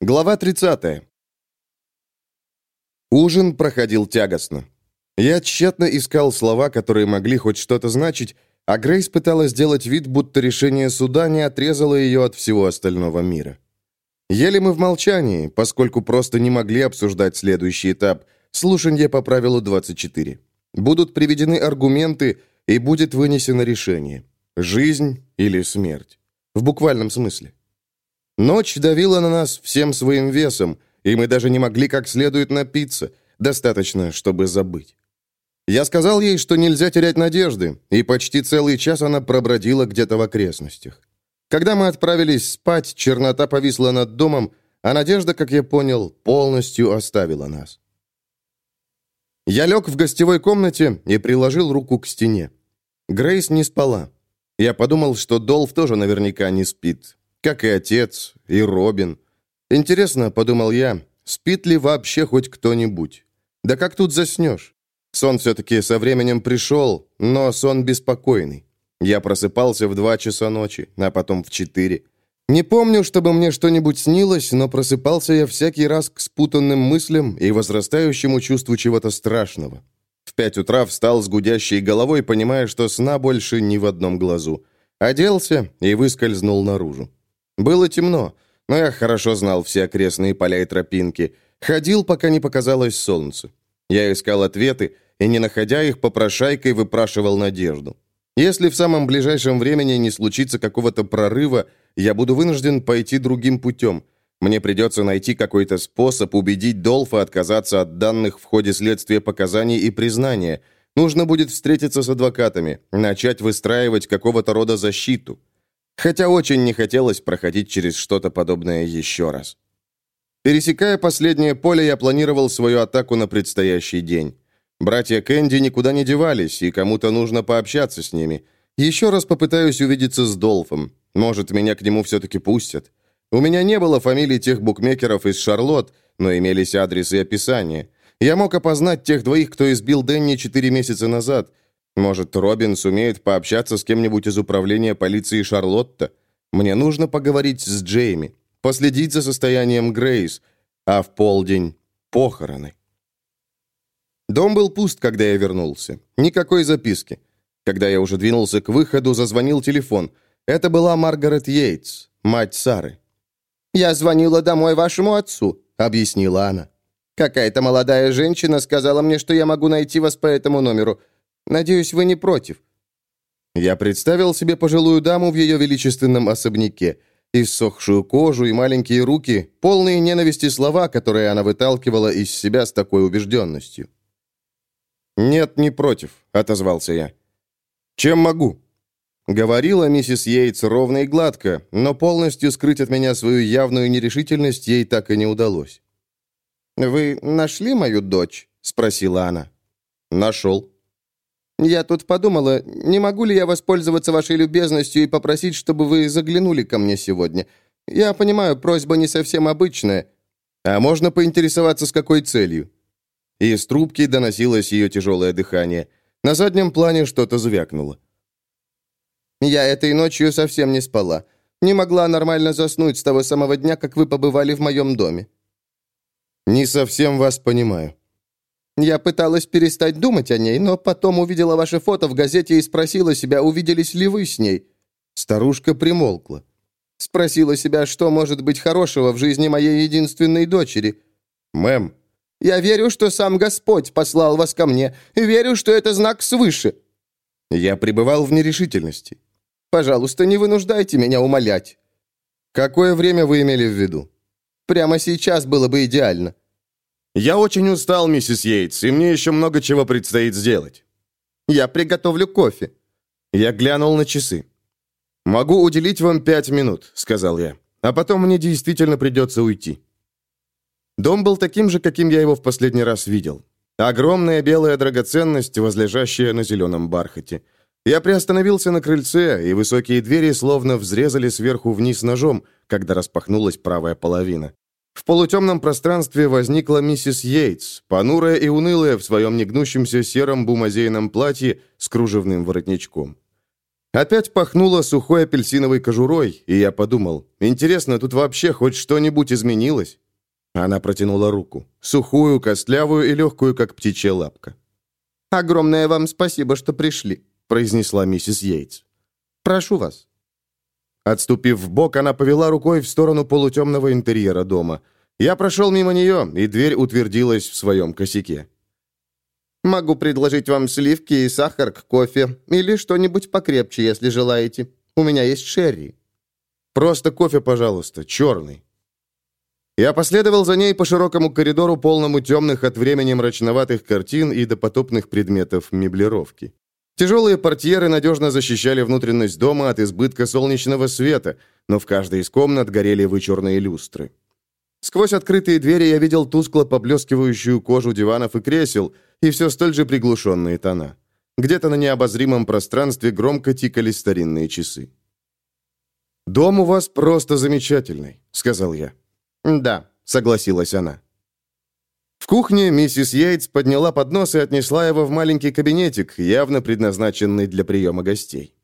Глава 30. Ужин проходил тягостно. Я тщетно искал слова, которые могли хоть что-то значить, а Грейс пыталась сделать вид, будто решение суда не отрезало ее от всего остального мира. Ели мы в молчании, поскольку просто не могли обсуждать следующий этап – слушанье по правилу 24. Будут приведены аргументы, и будет вынесено решение – жизнь или смерть. В буквальном смысле. Ночь давила на нас всем своим весом, и мы даже не могли как следует напиться, достаточно, чтобы забыть. Я сказал ей, что нельзя терять надежды, и почти целый час она пробродила где-то в окрестностях. Когда мы отправились спать, чернота повисла над домом, а надежда, как я понял, полностью оставила нас. Я лег в гостевой комнате и приложил руку к стене. Грейс не спала. Я подумал, что Долф тоже наверняка не спит, как и отец, и Робин. Интересно, подумал я, спит ли вообще хоть кто-нибудь? Да как тут заснешь? Сон все-таки со временем пришел, но сон беспокойный. Я просыпался в два часа ночи, а потом в четыре. Не помню, чтобы мне что-нибудь снилось, но просыпался я всякий раз к спутанным мыслям и возрастающему чувству чего-то страшного. В пять утра встал с гудящей головой, понимая, что сна больше ни в одном глазу. Оделся и выскользнул наружу. Было темно, но я хорошо знал все окрестные поля и тропинки. Ходил, пока не показалось солнце. Я искал ответы, и, не находя их, попрошайкой выпрашивал надежду. Если в самом ближайшем времени не случится какого-то прорыва, я буду вынужден пойти другим путем. Мне придется найти какой-то способ убедить Долфа отказаться от данных в ходе следствия показаний и признания. Нужно будет встретиться с адвокатами, начать выстраивать какого-то рода защиту. Хотя очень не хотелось проходить через что-то подобное еще раз. Пересекая последнее поле, я планировал свою атаку на предстоящий день. Братья Кэнди никуда не девались, и кому-то нужно пообщаться с ними. Еще раз попытаюсь увидеться с Долфом. Может, меня к нему все-таки пустят. У меня не было фамилий тех букмекеров из Шарлотт, но имелись адрес и описание. Я мог опознать тех двоих, кто избил Дэнни четыре месяца назад – может, Робин сумеет пообщаться с кем-нибудь из управления полиции Шарлотта? Мне нужно поговорить с Джейми, последить за состоянием Грейс, а в полдень — похороны. Дом был пуст, когда я вернулся. Никакой записки. Когда я уже двинулся к выходу, зазвонил телефон. Это была Маргарет Йейтс, мать Сары. «Я звонила домой вашему отцу», — объяснила она. «Какая-то молодая женщина сказала мне, что я могу найти вас по этому номеру. Надеюсь, вы не против». Я представил себе пожилую даму в ее величественном особняке, иссохшую кожу и маленькие руки, полные ненависти слова, которые она выталкивала из себя с такой убежденностью. «Нет, не против», — отозвался я. «Чем могу?» Говорила миссис Йейтс ровно и гладко, но полностью скрыть от меня свою явную нерешительность ей так и не удалось. «Вы нашли мою дочь?» — спросила она. «Нашел». Я тут подумала, не могу ли я воспользоваться вашей любезностью и попросить, чтобы вы заглянули ко мне сегодня. Я понимаю, просьба не совсем обычная. А можно поинтересоваться, с какой целью?» Из трубки доносилось ее тяжелое дыхание. На заднем плане что-то звякнуло. «Я этой ночью совсем не спала. Не могла нормально заснуть с того самого дня, как вы побывали в моем доме». «Не совсем вас понимаю». Я пыталась перестать думать о ней, но потом увидела ваше фото в газете и спросила себя, увиделись ли вы с ней. Старушка примолкла. Спросила себя, что может быть хорошего в жизни моей единственной дочери. «Мэм». «Я верю, что сам Господь послал вас ко мне. Верю, что это знак свыше». Я пребывал в нерешительности. «Пожалуйста, не вынуждайте меня умолять». «Какое время вы имели в виду?» «Прямо сейчас было бы идеально». «Я очень устал, миссис Йейтс, и мне еще много чего предстоит сделать». «Я приготовлю кофе». Я глянул на часы. «Могу уделить вам пять минут», — сказал я. «А потом мне действительно придется уйти». Дом был таким же, каким я его в последний раз видел. Огромная белая драгоценность, возлежащая на зеленом бархате. Я приостановился на крыльце, и высокие двери словно взрезали сверху вниз ножом, когда распахнулась правая половина. В полутемном пространстве возникла миссис Йейтс, понурая и унылая в своем негнущемся сером бумазейном платье с кружевным воротничком. Опять пахнуло сухой апельсиновой кожурой, и я подумал, интересно, тут вообще хоть что-нибудь изменилось? Она протянула руку, сухую, костлявую и легкую, как птичья лапка. «Огромное вам спасибо, что пришли», — произнесла миссис Йейтс. «Прошу вас». Отступив в бок, она повела рукой в сторону полутемного интерьера дома. Я прошел мимо нее, и дверь утвердилась в своем косяке. Могу предложить вам сливки и сахар к кофе, или что-нибудь покрепче, если желаете. У меня есть шерри». «Просто кофе, пожалуйста, черный». Я последовал за ней по широкому коридору, полному темных от времени мрачноватых картин и допотопных предметов меблировки. Тяжелые портьеры надежно защищали внутренность дома от избытка солнечного света, но в каждой из комнат горели вычурные люстры. Сквозь открытые двери я видел тускло поблескивающую кожу диванов и кресел и все столь же приглушенные тона. Где-то на необозримом пространстве громко тикали старинные часы. «Дом у вас просто замечательный», — сказал я. «Да», — согласилась она. Кухне миссис Йейтс подняла поднос и отнесла его в маленький кабинетик, явно предназначенный для приема гостей.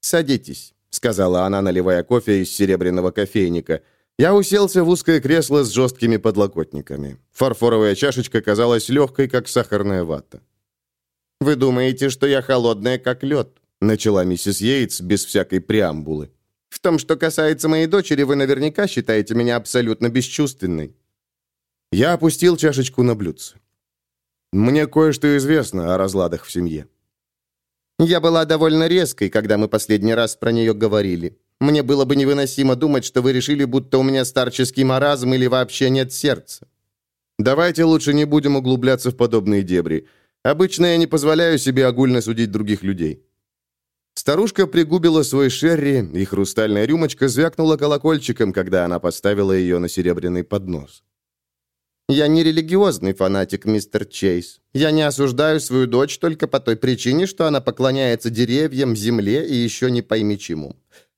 «Садитесь», — сказала она, наливая кофе из серебряного кофейника — я уселся в узкое кресло с жесткими подлокотниками. Фарфоровая чашечка казалась легкой, как сахарная вата. «Вы думаете, что я холодная, как лед?» начала миссис Йейтс без всякой преамбулы. «В том, что касается моей дочери, вы наверняка считаете меня абсолютно бесчувственной». Я опустил чашечку на блюдце. Мне кое-что известно о разладах в семье. Я была довольно резкой, когда мы последний раз про нее говорили. Мне было бы невыносимо думать, что вы решили, будто у меня старческий маразм или вообще нет сердца. Давайте лучше не будем углубляться в подобные дебри. Обычно я не позволяю себе огульно судить других людей. Старушка пригубила свой шерри, и хрустальная рюмочка звякнула колокольчиком, когда она поставила ее на серебряный поднос. «Я не религиозный фанатик, мистер Чейз. Я не осуждаю свою дочь только по той причине, что она поклоняется деревьям, земле и еще не пойми чему.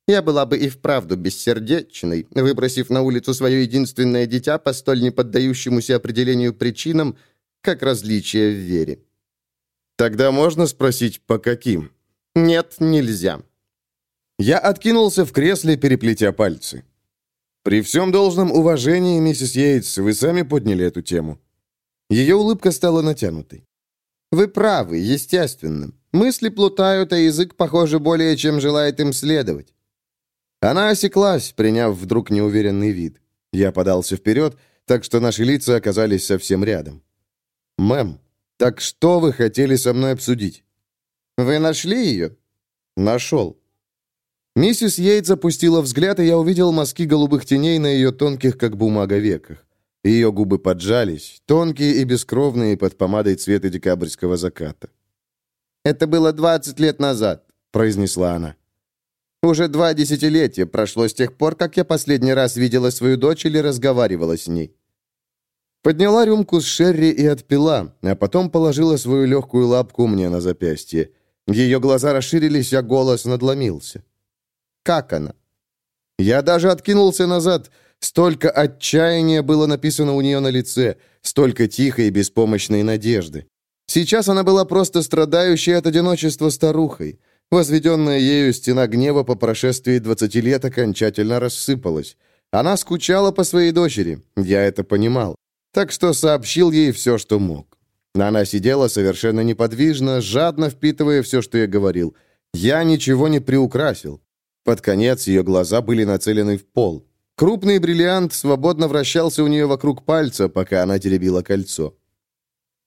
Я была бы и вправду бессердечной, выбросив на улицу свое единственное дитя по столь неподдающемуся определению причинам, как различие в вере. Тогда можно спросить, по каким? Нет, нельзя. Я откинулся в кресле, переплетя пальцы. При всем должном уважении, миссис Йейтс, вы сами подняли эту тему. Ее улыбка стала натянутой. Вы правы, естественно. Мысли плутают, а язык, похоже, более чем желает им следовать. Она осеклась, приняв вдруг неуверенный вид. Я подался вперед, так что наши лица оказались совсем рядом. «Мэм, так что вы хотели со мной обсудить?» «Вы нашли ее?» «Нашел». Миссис Йейт запустила взгляд, и я увидел мазки голубых теней на ее тонких, как бумага, веках. Ее губы поджались, тонкие и бескровные, под помадой цвета декабрьского заката. «Это было двадцать лет назад», — произнесла она. Уже два десятилетия прошло с тех пор, как я последний раз видела свою дочь или разговаривала с ней. Подняла рюмку с Шерри и отпила, а потом положила свою легкую лапку мне на запястье. Ее глаза расширились, а голос надломился. «Как она?» Я даже откинулся назад. Столько отчаяния было написано у нее на лице, столько тихой и беспомощной надежды. Сейчас она была просто страдающей от одиночества старухой. Возведенная ею стена гнева по прошествии 20 лет окончательно рассыпалась. Она скучала по своей дочери, я это понимал, так что сообщил ей все, что мог. Она сидела совершенно неподвижно, жадно впитывая все, что я говорил. Я ничего не приукрасил. Под конец ее глаза были нацелены в пол. Крупный бриллиант свободно вращался у нее вокруг пальца, пока она теребила кольцо.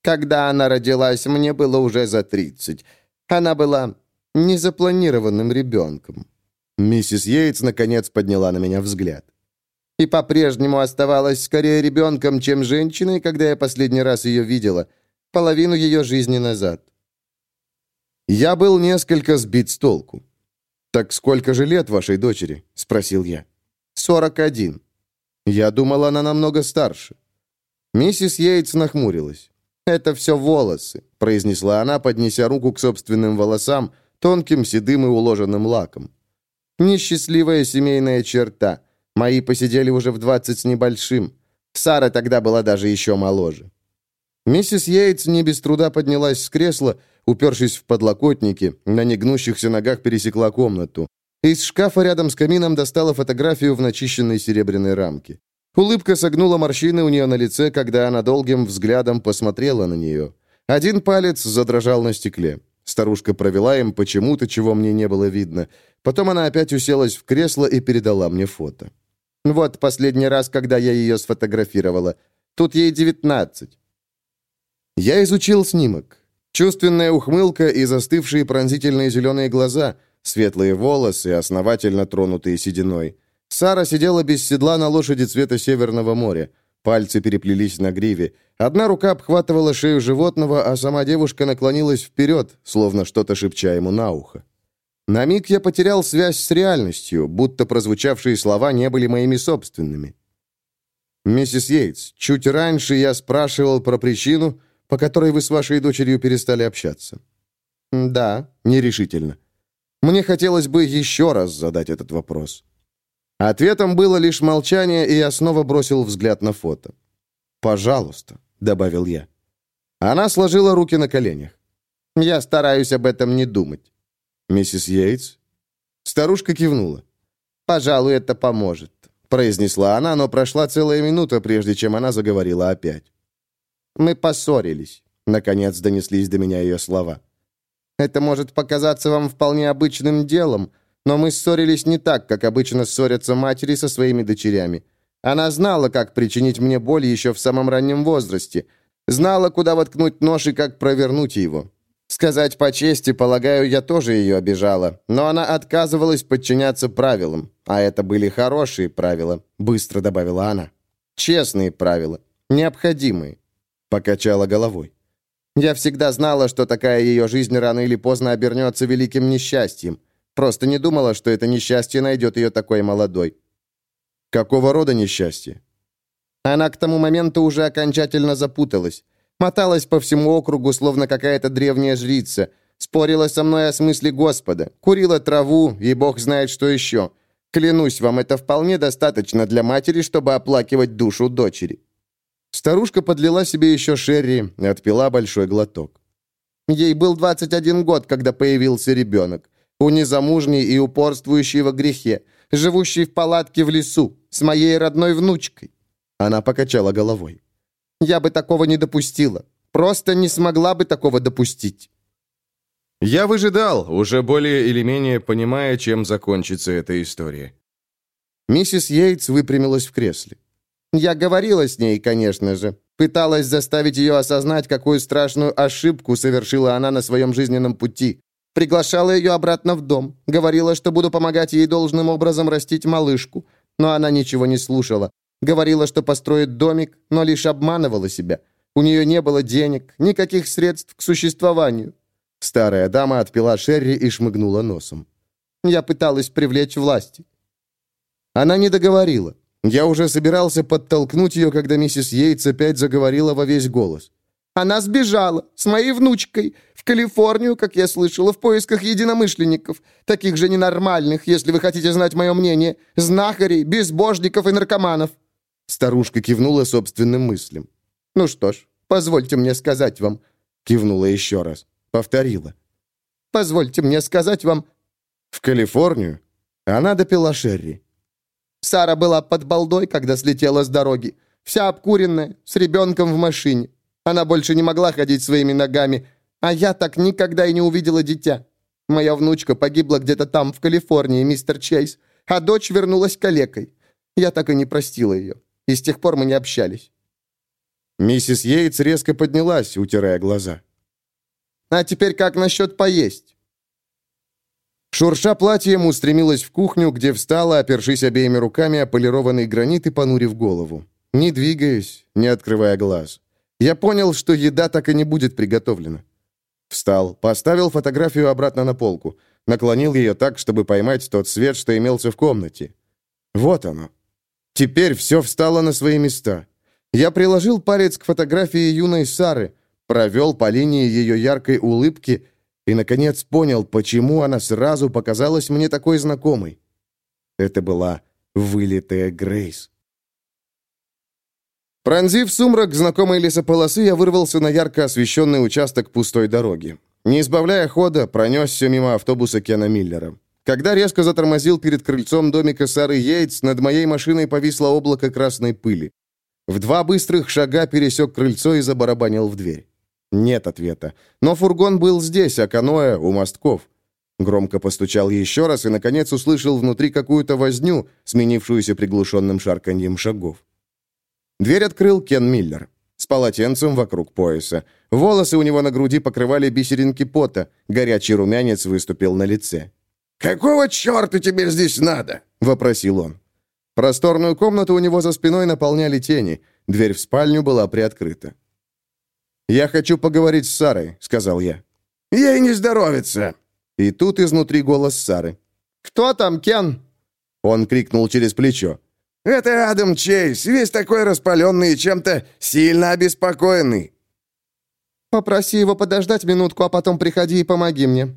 «Когда она родилась, мне было уже за тридцать. Она была незапланированным ребенком». Миссис Йейтс наконец подняла на меня взгляд. «И по-прежнему оставалась скорее ребенком, чем женщиной, когда я последний раз ее видела, половину ее жизни назад». Я был несколько сбит с толку. «Так сколько же лет вашей дочери?» — спросил я. «Сорок один». Я думал, она намного старше. Миссис Йейтс нахмурилась. «Это все волосы», — произнесла она, поднеся руку к собственным волосам, тонким, седым и уложенным лаком. Несчастливая семейная черта. Мои посидели уже в двадцать с небольшим. Сара тогда была даже еще моложе. Миссис Йейтс не без труда поднялась с кресла, Упершись в подлокотники, на негнущихся ногах пересекла комнату. Из шкафа рядом с камином достала фотографию в начищенной серебряной рамке. Улыбка согнула морщины у нее на лице, когда она долгим взглядом посмотрела на нее. Один палец задрожал на стекле. Старушка провела им почему-то, чего мне не было видно. Потом она опять уселась в кресло и передала мне фото. Вот последний раз, когда я ее сфотографировала. Тут ей девятнадцать. Я изучил снимок. Чувственная ухмылка и застывшие пронзительные зеленые глаза, светлые волосы, основательно тронутые сединой. Сара сидела без седла на лошади цвета Северного моря. Пальцы переплелись на гриве. Одна рука обхватывала шею животного, а сама девушка наклонилась вперед, словно что-то шепча ему на ухо. На миг я потерял связь с реальностью, будто прозвучавшие слова не были моими собственными. «Миссис Йейтс, чуть раньше я спрашивал про причину, по которой вы с вашей дочерью перестали общаться». «Да», — нерешительно. Мне хотелось бы еще раз задать этот вопрос. Ответом было лишь молчание, и я снова бросил взгляд на фото. «Пожалуйста», — добавил я. Она сложила руки на коленях. «Я стараюсь об этом не думать». «Миссис Йейтс?» Старушка кивнула. «Пожалуй, это поможет», — произнесла она, но прошла целая минута, прежде чем она заговорила опять. «Мы поссорились», — наконец донеслись до меня ее слова. «Это может показаться вам вполне обычным делом, но мы ссорились не так, как обычно ссорятся матери со своими дочерями. Она знала, как причинить мне боль еще в самом раннем возрасте. Знала, куда воткнуть нож и как провернуть его. Сказать по чести, полагаю, я тоже ее обижала, но она отказывалась подчиняться правилам, а это были хорошие правила, быстро добавила она. Честные правила, необходимые. Покачала головой. Я всегда знала, что такая ее жизнь рано или поздно обернется великим несчастьем. Просто не думала, что это несчастье найдет ее такой молодой. Какого рода несчастье? Она к тому моменту уже окончательно запуталась. Моталась по всему округу, словно какая-то древняя жрица. Спорила со мной о смысле Господа. Курила траву, и бог знает что еще. Клянусь вам, это вполне достаточно для матери, чтобы оплакивать душу дочери. Старушка подлила себе еще шерри и отпила большой глоток. Ей был 21 год, когда появился ребенок. У незамужней и упорствующей во грехе, живущей в палатке в лесу, с моей родной внучкой. Она покачала головой. Я бы такого не допустила. Просто не смогла бы такого допустить. Я выжидал, уже более или менее понимая, чем закончится эта история. Миссис Йейтс выпрямилась в кресле. Я говорила с ней, конечно же. Пыталась заставить ее осознать, какую страшную ошибку совершила она на своем жизненном пути. Приглашала ее обратно в дом. Говорила, что буду помогать ей должным образом растить малышку. Но она ничего не слушала. Говорила, что построит домик, но лишь обманывала себя. У нее не было денег, никаких средств к существованию. Старая дама отпила Шерри и шмыгнула носом. Я пыталась привлечь власти. Она не договорила. Я уже собирался подтолкнуть ее, когда миссис Йейтс опять заговорила во весь голос. Она сбежала с моей внучкой в Калифорнию, как я слышала, в поисках единомышленников, таких же ненормальных, если вы хотите знать мое мнение, знахарей, безбожников и наркоманов». Старушка кивнула собственным мыслям. «Ну что ж, позвольте мне сказать вам...» Кивнула еще раз. Повторила. «Позвольте мне сказать вам...» «В Калифорнию?» Она допила Шерри. Сара была под балдой, когда слетела с дороги. Вся обкуренная, с ребенком в машине. Она больше не могла ходить своими ногами. А я так никогда и не увидела дитя. Моя внучка погибла где-то там, в Калифорнии, мистер Чейз. А дочь вернулась калекой. Я так и не простила ее. И с тех пор мы не общались. Миссис Йейтс резко поднялась, утирая глаза. «А теперь как насчет поесть?» Шурша платьем устремилась в кухню, где встала, опершись обеими руками о полированный гранит и понурив голову. Не двигаясь, не открывая глаз. Я понял, что еда так и не будет приготовлена. Встал, поставил фотографию обратно на полку, наклонил ее так, чтобы поймать тот свет, что имелся в комнате. Вот оно. Теперь все встало на свои места. Я приложил палец к фотографии юной Сары, провел по линии ее яркой улыбки и, наконец, понял, почему она сразу показалась мне такой знакомой. Это была вылитая Грейс. Пронзив сумрак знакомой лесополосы, я вырвался на ярко освещенный участок пустой дороги. Не избавляя хода, пронесся мимо автобуса Кена Миллера. Когда резко затормозил перед крыльцом домика Сары Йейтс, над моей машиной повисло облако красной пыли. В два быстрых шага пересек крыльцо и забарабанил в дверь. Нет ответа. Но фургон был здесь, а каноэ у мостков. Громко постучал еще раз и, наконец, услышал внутри какую-то возню, сменившуюся приглушенным шарканьем шагов. Дверь открыл Кен Миллер. С полотенцем вокруг пояса. Волосы у него на груди покрывали бисеринки пота. Горячий румянец выступил на лице. «Какого черта тебе здесь надо?» — вопросил он. Просторную комнату у него за спиной наполняли тени. Дверь в спальню была приоткрыта. «Я хочу поговорить с Сарой», — сказал я. «Ей не здоровится». И тут изнутри голос Сары. «Кто там, Кен?» Он крикнул через плечо. «Это Адам Чейз, весь такой распаленный и чем-то сильно обеспокоенный». «Попроси его подождать минутку, а потом приходи и помоги мне».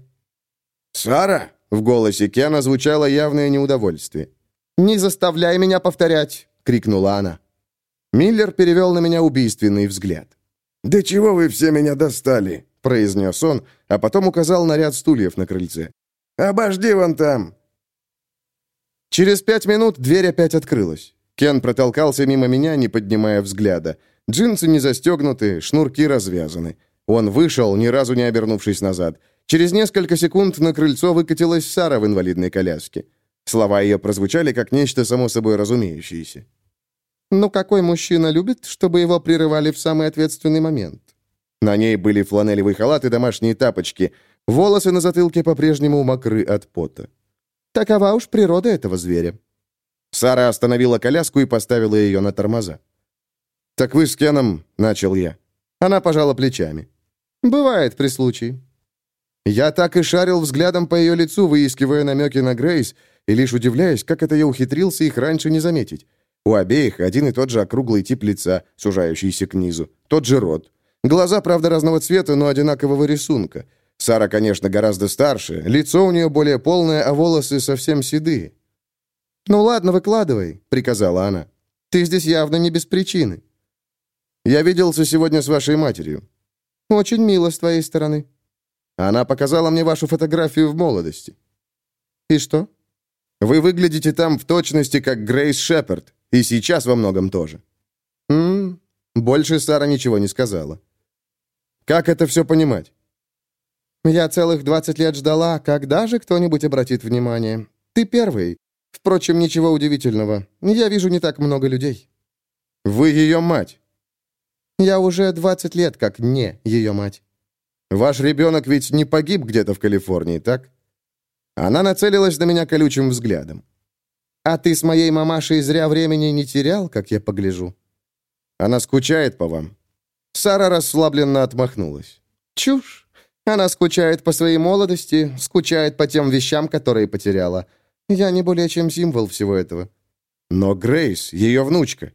«Сара?» В голосе Кена звучало явное неудовольствие. «Не заставляй меня повторять!» — крикнула она. Миллер перевел на меня убийственный взгляд. «Да чего вы все меня достали?» — произнес он, а потом указал на ряд стульев на крыльце. «Обожди вон там!» Через пять минут дверь опять открылась. Кен протолкался мимо меня, не поднимая взгляда. Джинсы не застегнуты, шнурки развязаны. Он вышел, ни разу не обернувшись назад. Через несколько секунд на крыльцо выкатилась Сара в инвалидной коляске. Слова ее прозвучали как нечто само собой разумеющееся. «Ну какой мужчина любит, чтобы его прерывали в самый ответственный момент?» На ней были фланелевый халат и домашние тапочки. Волосы на затылке по-прежнему мокры от пота. Такова уж природа этого зверя. Сара остановила коляску и поставила ее на тормоза. «Так вы с Кеном?» — начал я. Она пожала плечами. «Бывает при случае. Я так и шарил взглядом по ее лицу, выискивая намеки на Грейс, и лишь удивляясь, как это я ухитрился их раньше не заметить. У обеих один и тот же округлый тип лица, сужающийся к низу, тот же рот. Глаза, правда, разного цвета, но одинакового рисунка. Сара, конечно, гораздо старше, лицо у нее более полное, а волосы совсем седые. «Ну ладно, выкладывай», — приказала она. «Ты здесь явно не без причины». «Я виделся сегодня с вашей матерью». «Очень мило с твоей стороны». Она показала мне вашу фотографию в молодости». «И что?» «Вы выглядите там в точности, как Грейс Шепард, и сейчас во многом тоже». «М-м-м». Больше Сара ничего не сказала. «Как это все понимать?» «Я целых 20 лет ждала, когда же кто-нибудь обратит внимание. Ты первый. Впрочем, ничего удивительного. Я вижу не так много людей». «Вы ее мать?» «Я уже 20 лет как не ее мать». Ваш ребенок ведь не погиб где-то в Калифорнии, так?» Она нацелилась на меня колючим взглядом. «А ты с моей мамашей зря времени не терял, как я погляжу?» «Она скучает по вам». Сара расслабленно отмахнулась. «Чушь. Она скучает по своей молодости, скучает по тем вещам, которые потеряла. Я не более чем символ всего этого». «Но Грейс, ее внучка».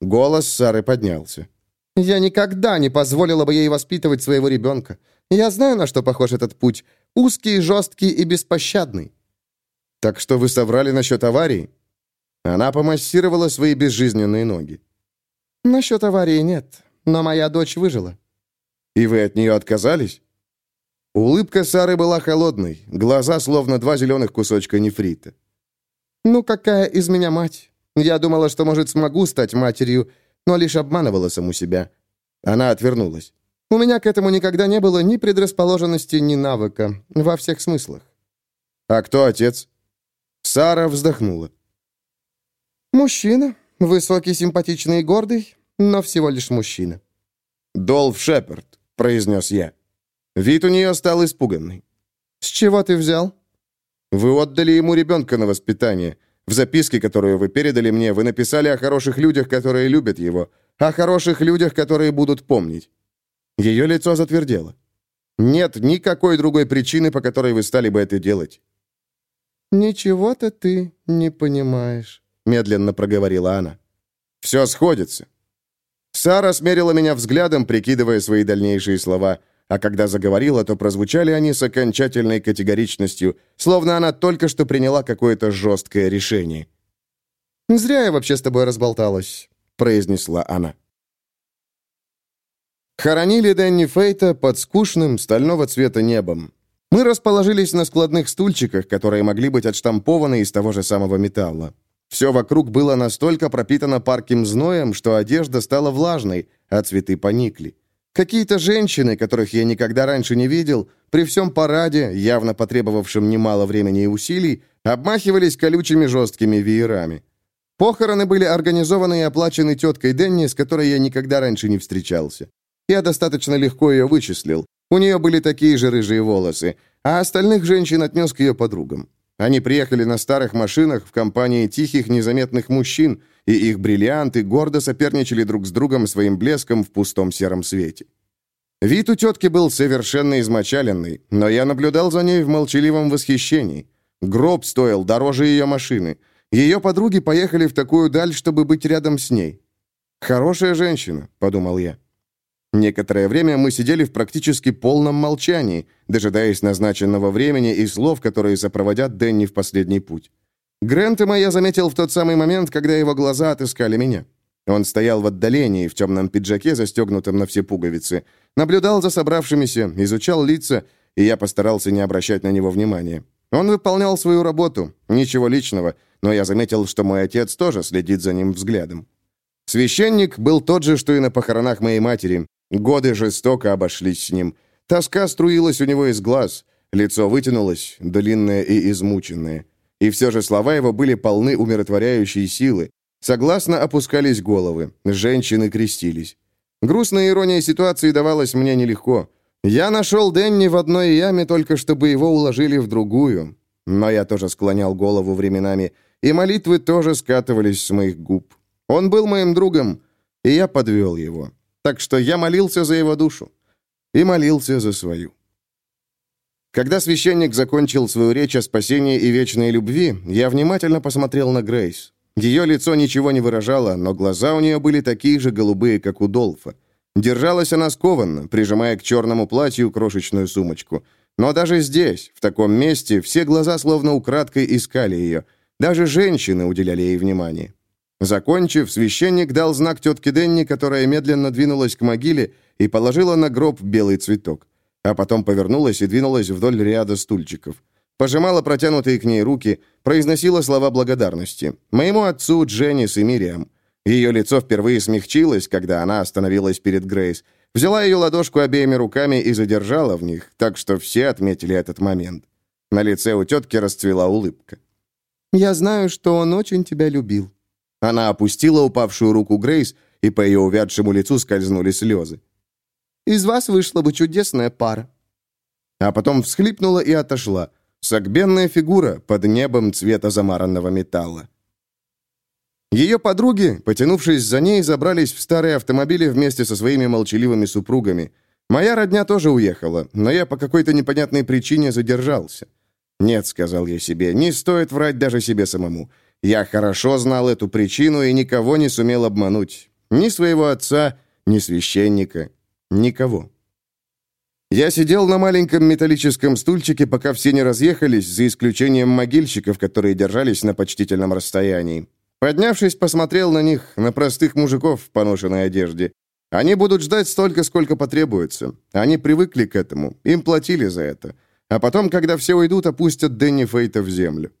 Голос Сары поднялся. Я никогда не позволила бы ей воспитывать своего ребенка. Я знаю, на что похож этот путь. Узкий, жесткий и беспощадный. Так что вы соврали насчет аварии? Она помассировала свои безжизненные ноги. Насчет аварии нет, но моя дочь выжила. И вы от нее отказались? Улыбка Сары была холодной, глаза словно два зеленых кусочка нефрита. «Ну, какая из меня мать? Я думала, что, может, смогу стать матерью, но лишь обманывала саму себя. Она отвернулась. У меня к этому никогда не было ни предрасположенности, ни навыка, во всех смыслах. А кто отец? Сара вздохнула. Мужчина, высокий, симпатичный и гордый, но всего лишь мужчина. Долф Шепард, произнес я. Вид у нее стал испуганный. С чего ты взял? Вы отдали ему ребенка на воспитание. В записке, которую вы передали мне, вы написали о хороших людях, которые любят его, о хороших людях, которые будут помнить. Ее лицо затвердело. Нет никакой другой причины, по которой вы стали бы это делать. «Ничего-то ты не понимаешь», — медленно проговорила она. «Все сходится». Сара смерила меня взглядом, прикидывая свои дальнейшие слова — а когда заговорила, то прозвучали они с окончательной категоричностью, словно она только что приняла какое-то жесткое решение. «Зря я вообще с тобой разболталась», — произнесла она. Хоронили Дэнни Фейта под скучным стального цвета небом. Мы расположились на складных стульчиках, которые могли быть отштампованы из того же самого металла. Все вокруг было настолько пропитано парким зноем, что одежда стала влажной, а цветы поникли. Какие-то женщины, которых я никогда раньше не видел, при всем параде, явно потребовавшем немало времени и усилий, обмахивались колючими жесткими веерами. Похороны были организованы и оплачены теткой Денни, с которой я никогда раньше не встречался. Я достаточно легко ее вычислил. У нее были такие же рыжие волосы, а остальных женщин отнес к ее подругам. Они приехали на старых машинах в компании тихих, незаметных мужчин, и их бриллианты гордо соперничали друг с другом своим блеском в пустом сером свете. Вид у тетки был совершенно измочаленный, но я наблюдал за ней в молчаливом восхищении. Гроб стоил дороже ее машины. Ее подруги поехали в такую даль, чтобы быть рядом с ней. «Хорошая женщина», — подумал я. Некоторое время мы сидели в практически полном молчании, дожидаясь назначенного времени и слов, которые сопроводят Дэнни в последний путь. Грентема я заметил в тот самый момент, когда его глаза отыскали меня. Он стоял в отдалении, в темном пиджаке, застегнутом на все пуговицы, наблюдал за собравшимися, изучал лица, и я постарался не обращать на него внимания. Он выполнял свою работу, ничего личного, но я заметил, что мой отец тоже следит за ним взглядом. Священник был тот же, что и на похоронах моей матери, Годы жестоко обошлись с ним. Тоска струилась у него из глаз, лицо вытянулось, длинное и измученное. И все же слова его были полны умиротворяющей силы. Согласно опускались головы, женщины крестились. Грустная ирония ситуации давалась мне нелегко. Я нашел Денни в одной яме, только чтобы его уложили в другую. Но я тоже склонял голову временами, и молитвы тоже скатывались с моих губ. Он был моим другом, и я подвел его. Так что я молился за его душу. И молился за свою. Когда священник закончил свою речь о спасении и вечной любви, я внимательно посмотрел на Грейс. Ее лицо ничего не выражало, но глаза у нее были такие же голубые, как у Долфа. Держалась она скованно, прижимая к черному платью крошечную сумочку. Но даже здесь, в таком месте, все глаза словно украдкой искали ее. Даже женщины уделяли ей внимание. Закончив, священник дал знак тетке Денни, которая медленно двинулась к могиле и положила на гроб белый цветок. А потом повернулась и двинулась вдоль ряда стульчиков. Пожимала протянутые к ней руки, произносила слова благодарности. Моему отцу, Дженнис и Мириам. Ее лицо впервые смягчилось, когда она остановилась перед Грейс. Взяла ее ладошку обеими руками и задержала в них, так что все отметили этот момент. На лице у тетки расцвела улыбка. «Я знаю, что он очень тебя любил», она опустила упавшую руку Грейс, и по ее увядшему лицу скользнули слезы. «Из вас вышла бы чудесная пара». А потом всхлипнула и отошла. Согбенная фигура под небом цвета замаранного металла. Ее подруги, потянувшись за ней, забрались в старые автомобили вместе со своими молчаливыми супругами. Моя родня тоже уехала, но я по какой-то непонятной причине задержался. «Нет», — сказал я себе, — «не стоит врать даже себе самому. Я хорошо знал эту причину и никого не сумел обмануть. Ни своего отца, ни священника, никого. Я сидел на маленьком металлическом стульчике, пока все не разъехались, за исключением могильщиков, которые держались на почтительном расстоянии. Поднявшись, посмотрел на них, на простых мужиков в поношенной одежде. Они будут ждать столько, сколько потребуется. Они привыкли к этому, им платили за это. А потом, когда все уйдут, опустят Дэнни Фейта в землю.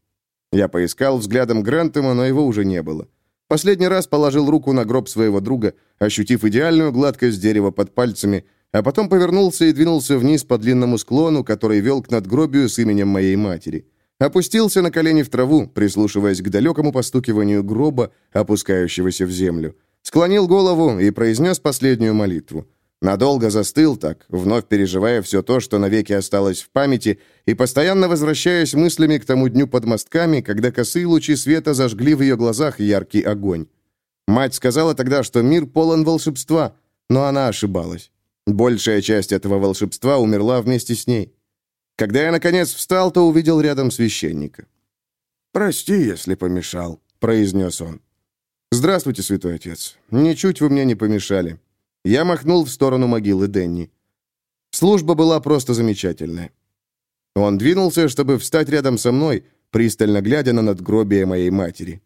Я поискал взглядом Грантема, но его уже не было. Последний раз положил руку на гроб своего друга, ощутив идеальную гладкость дерева под пальцами, а потом повернулся и двинулся вниз по длинному склону, который вел к надгробию с именем моей матери. Опустился на колени в траву, прислушиваясь к далекому постукиванию гроба, опускающегося в землю. Склонил голову и произнес последнюю молитву. Надолго застыл так, вновь переживая все то, что навеки осталось в памяти, и постоянно возвращаясь мыслями к тому дню под мостками, когда косые лучи света зажгли в ее глазах яркий огонь. Мать сказала тогда, что мир полон волшебства, но она ошибалась. Большая часть этого волшебства умерла вместе с ней. Когда я, наконец, встал, то увидел рядом священника. «Прости, если помешал», — произнес он. «Здравствуйте, святой отец. Ничуть вы мне не помешали. Я махнул в сторону могилы Денни. Служба была просто замечательная. Он двинулся, чтобы встать рядом со мной, пристально глядя на надгробие моей матери.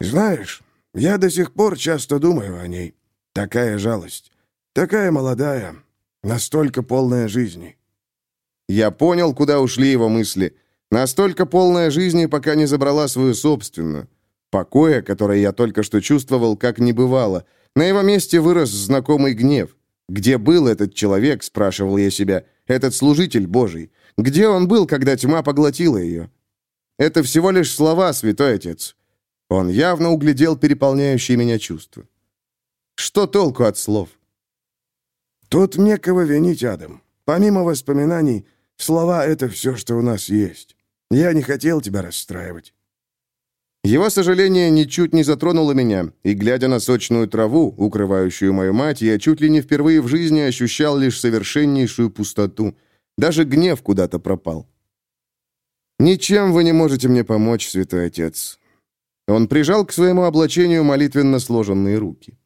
«Знаешь, я до сих пор часто думаю о ней. Такая жалость. Такая молодая, настолько полная жизни». Я понял, куда ушли его мысли. Настолько полная жизни, пока не забрала свою собственную. Покоя, который я только что чувствовал, как не бывало. На его месте вырос знакомый гнев. Где был этот человек, спрашивал я себя, этот служитель Божий? Где он был, когда тьма поглотила ее? Это всего лишь слова, святой отец. Он явно углядел переполняющие меня чувства. Что толку от слов? Тут некого винить, Адам. Помимо воспоминаний, слова — это все, что у нас есть. Я не хотел тебя расстраивать. Его сожаление ничуть не затронуло меня, и, глядя на сочную траву, укрывающую мою мать, я чуть ли не впервые в жизни ощущал лишь совершеннейшую пустоту. Даже гнев куда-то пропал. «Ничем вы не можете мне помочь, святой отец». Он прижал к своему облачению молитвенно сложенные руки.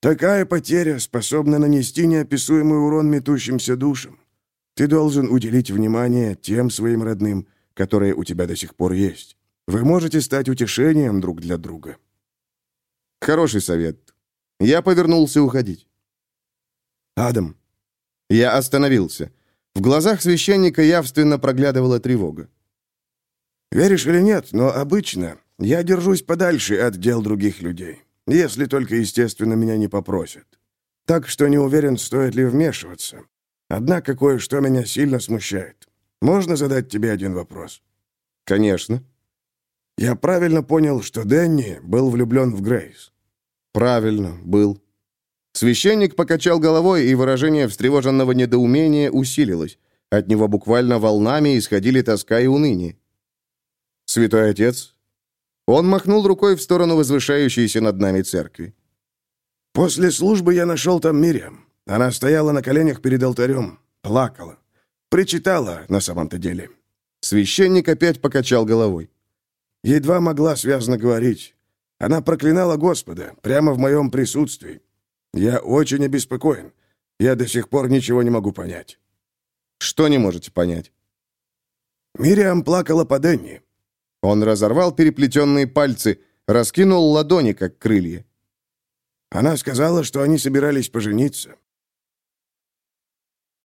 «Такая потеря способна нанести неописуемый урон метущимся душам. Ты должен уделить внимание тем своим родным, которые у тебя до сих пор есть. Вы можете стать утешением друг для друга». Хороший совет. Я повернулся уходить. «Адам». Я остановился. В глазах священника явственно проглядывала тревога. «Веришь или нет, но обычно я держусь подальше от дел других людей, если только, естественно, меня не попросят. Так что не уверен, стоит ли вмешиваться. Однако кое-что меня сильно смущает. Можно задать тебе один вопрос?» «Конечно». Я правильно понял, что Дэнни был влюблен в Грейс? Правильно, был. Священник покачал головой, и выражение встревоженного недоумения усилилось. От него буквально волнами исходили тоска и уныние. «Святой отец?» Он махнул рукой в сторону возвышающейся над нами церкви. «После службы я нашел там Мириам. Она стояла на коленях перед алтарем, плакала. Причитала на самом-то деле». Священник опять покачал головой. Едва могла связно говорить. Она проклинала Господа прямо в моем присутствии. Я очень обеспокоен. Я до сих пор ничего не могу понять». «Что не можете понять?» Мириам плакала по Денни. Он разорвал переплетенные пальцы, раскинул ладони, как крылья. Она сказала, что они собирались пожениться.